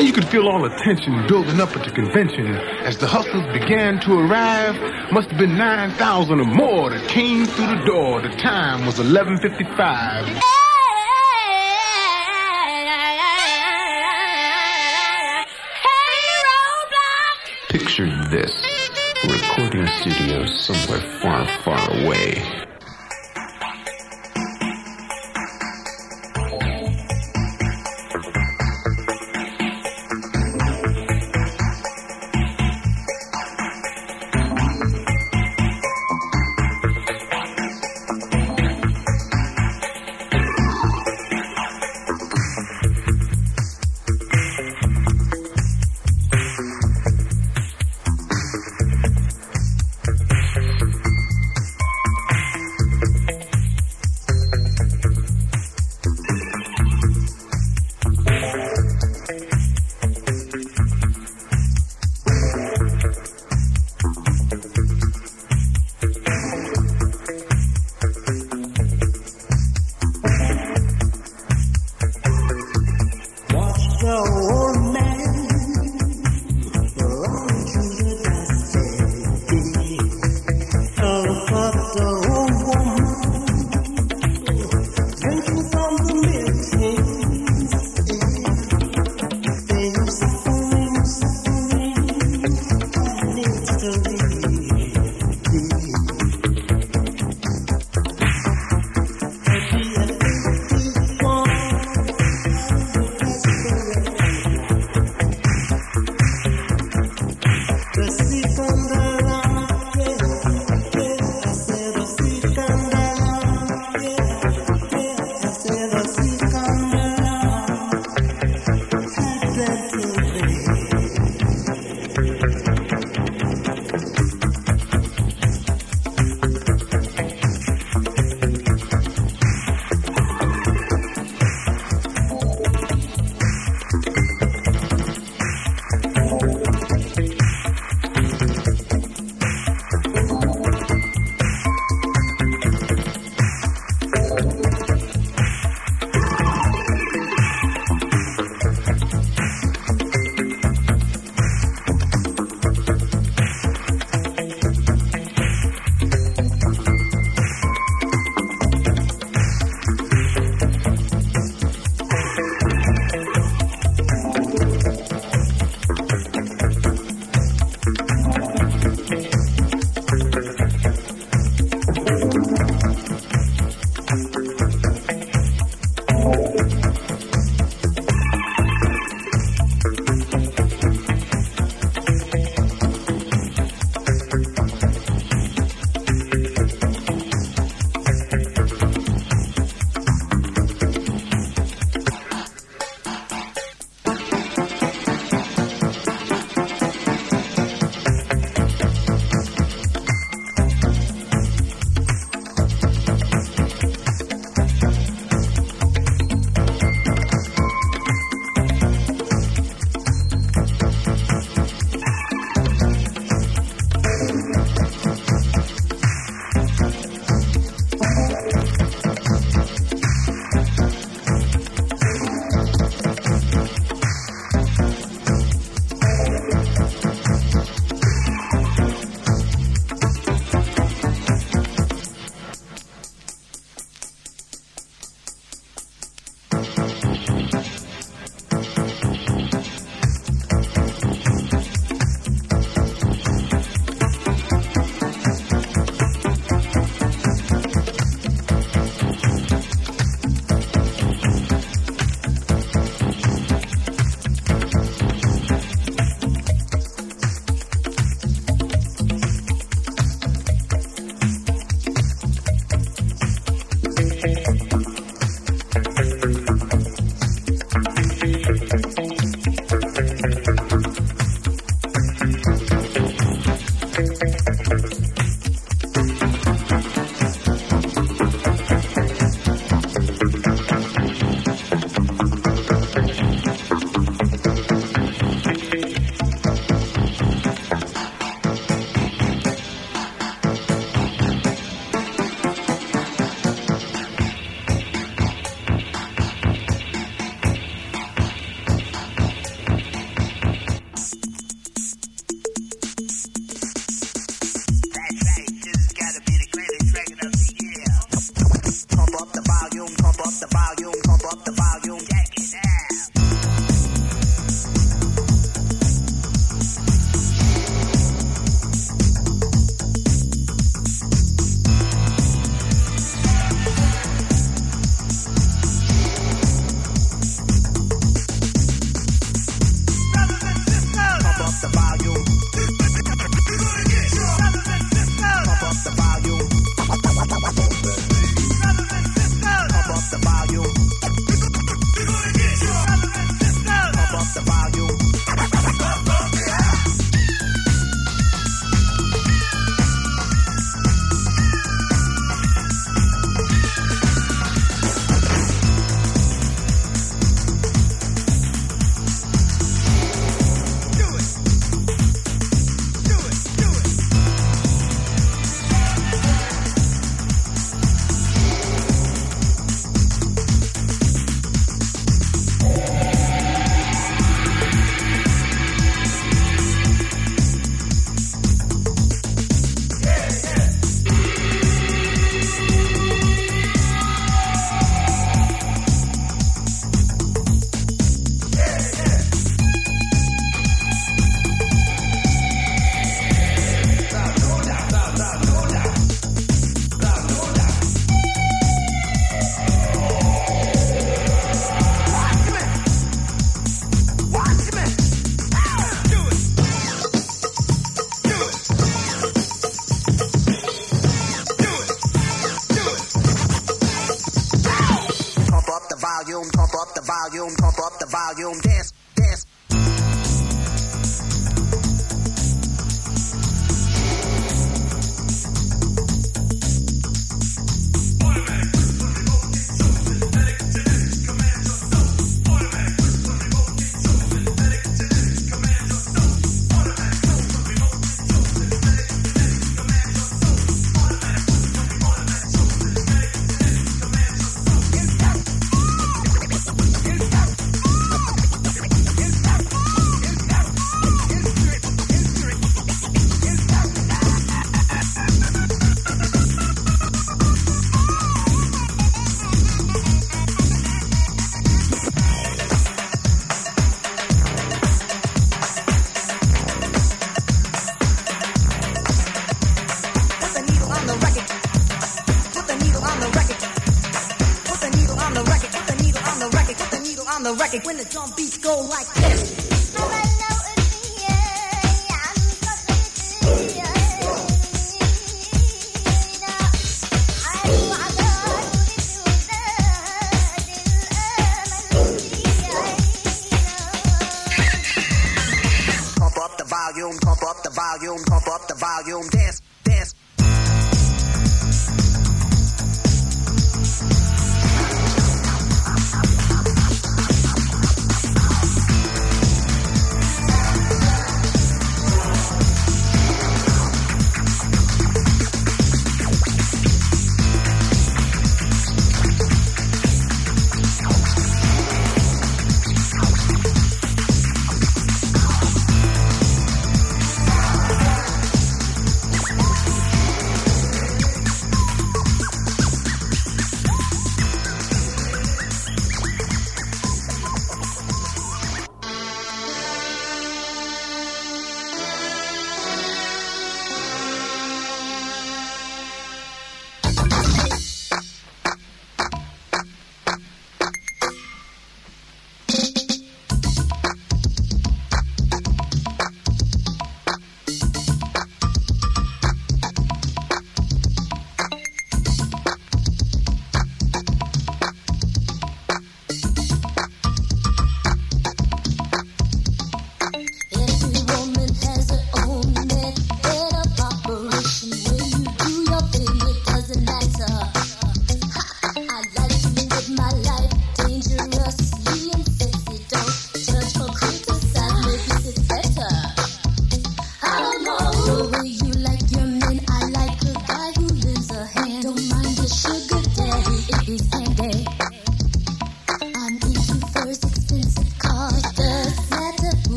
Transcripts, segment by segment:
You could feel all the tension building up at the convention as the hustlers began to arrive. Must have been 9,000 or more that came through the door. The time was 1155. Picture this. A recording studio somewhere far, far away.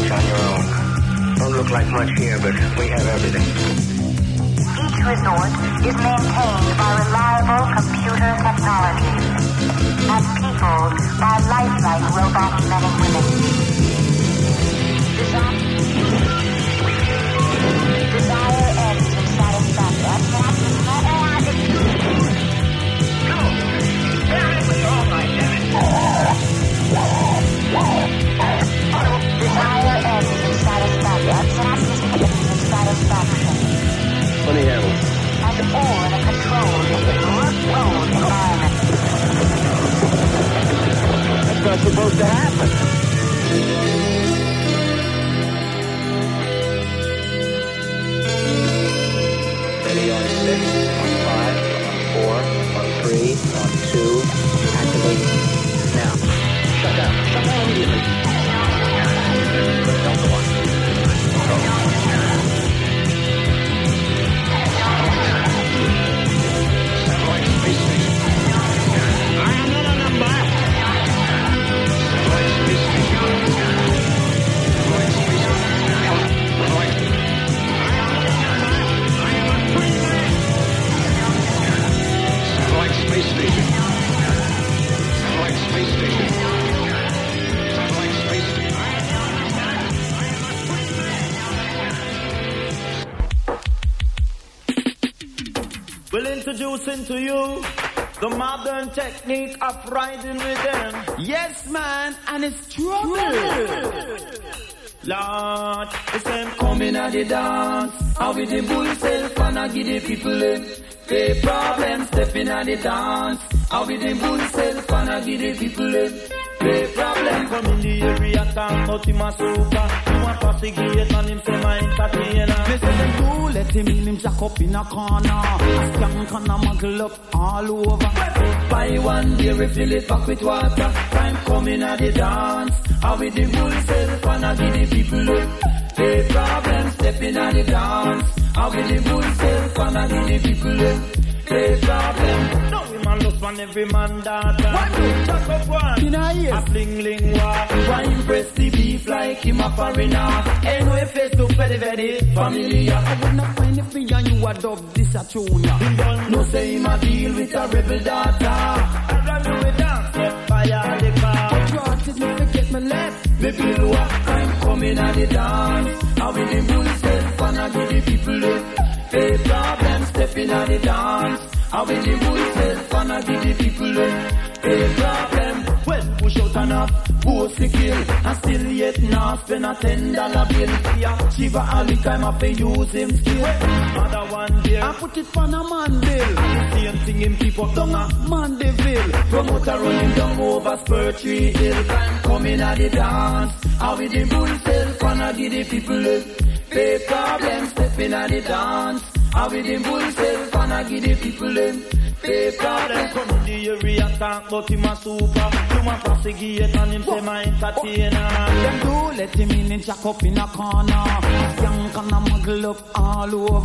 6.30. Get lunch on your own. Don't look like much here, but we have everything. Each resort is maintained by reliable computer technology and peopled by lifelike robot men and women. Desi- Desire ends in satisfaction. Desire not supposed to happen. On six, on five, on four, on three, on two. Activate. Now. Shut down. Shut down immediately. Introducing to you the modern technique of riding with them. Yes, man, and it's trouble. Lord, it's same coming at the dance. How with the bull self and I give the people them. Pay problems, stepping at the dance. How with the bull self and I give the people them. Pay problem come in the area, talk about him a super. Want pass the gate and him say my entertainer. Me say them do let him in, him jack up in a corner. A skank and a muggle up all over. Buy one beer, refill it back with water. Time coming at the dance. How with the bull self and I give the people up. Pay problem, stepping at the dance. How with the bull self and I give the people up. Pay problem. No woman lost one every man daughter. One big chuck up one. In a ear. A fling ling war. Why impress the beef like him a foreigner? Ain't no face look very very familiar. I would not find for you and you a dub this a. Him don't say him a deal with a rebel daughter. I run you with dance, get fire the car. You artist me forget me left. Me what time coming at the dance. I will the bull self and I give the people it. Pay problem stepping at the dance. I will the bull self and I give the people it. Pay problem. Well, push out enough, post the kill. And still yet not spend a ten dollar bill. Yeah, Shiva Ali time I pay use him skill. Mother one day, I put it on a man bill. The same thing him keep up down a Mandeville. Promoter running down over Spur Tree Hill. Time coming at the dance. How we the bull self and I give the people eh? live. Pay problems stepping at the dance. How we the bull self and I give the people them. Pay problems come to the area talk but him a super. You a prosecute and him say my entertainer. Them do let him in and jack up in a corner. Young and a muggle up all over.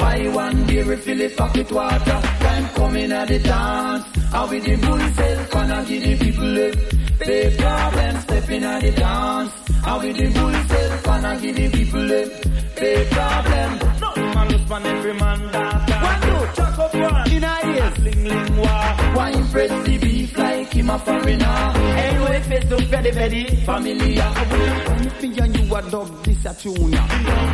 Buy one beer refill it pocket water. Time coming at the dance. How we the bull self and I give the people them. Pay problems stepping at the dance. How we the bull self and I give the people them. Pay problem. No man look on every man daughter. One two, chuck up one. In a ear, sling ling war. Why impress the beef like him a foreigner? Anyway, face look very very familiar. Me and you a dub this a tune ya.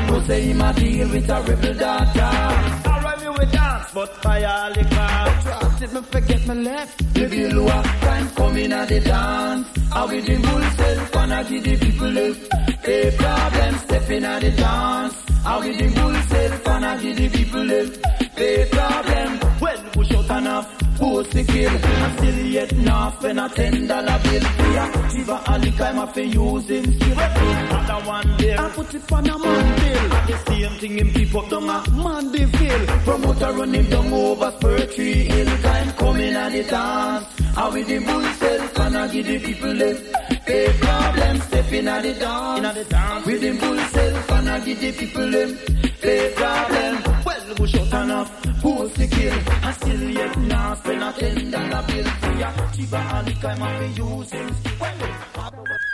No say him a deal with a rebel daughter. Alright, me we dance, but by all the cards. Trust it, me forget me left. The bill wa time coming at the dance. How we the bull self and I give the people live. Pay problem stepping at the dance. How we the bull self and I give the people live. Pay Post the kill. And still yet not spend a ten dollar bill. Yeah, Shiva Ali time I fi using skill. Another one bill. I put it on a man bill. The same thing keep up down a Mandeville. Promoter run him down over Spur Tree Hill. Time coming at the dance. I we the bull self and I give the people live. Pay problem stepping at the dance. In the dance. With the bull self and I give the people them. Pay problem. Well, go shut enough. Post the kill. And still yet not spend a ten dollar bill. Yeah, Chiba Ali time I fi use him. Well,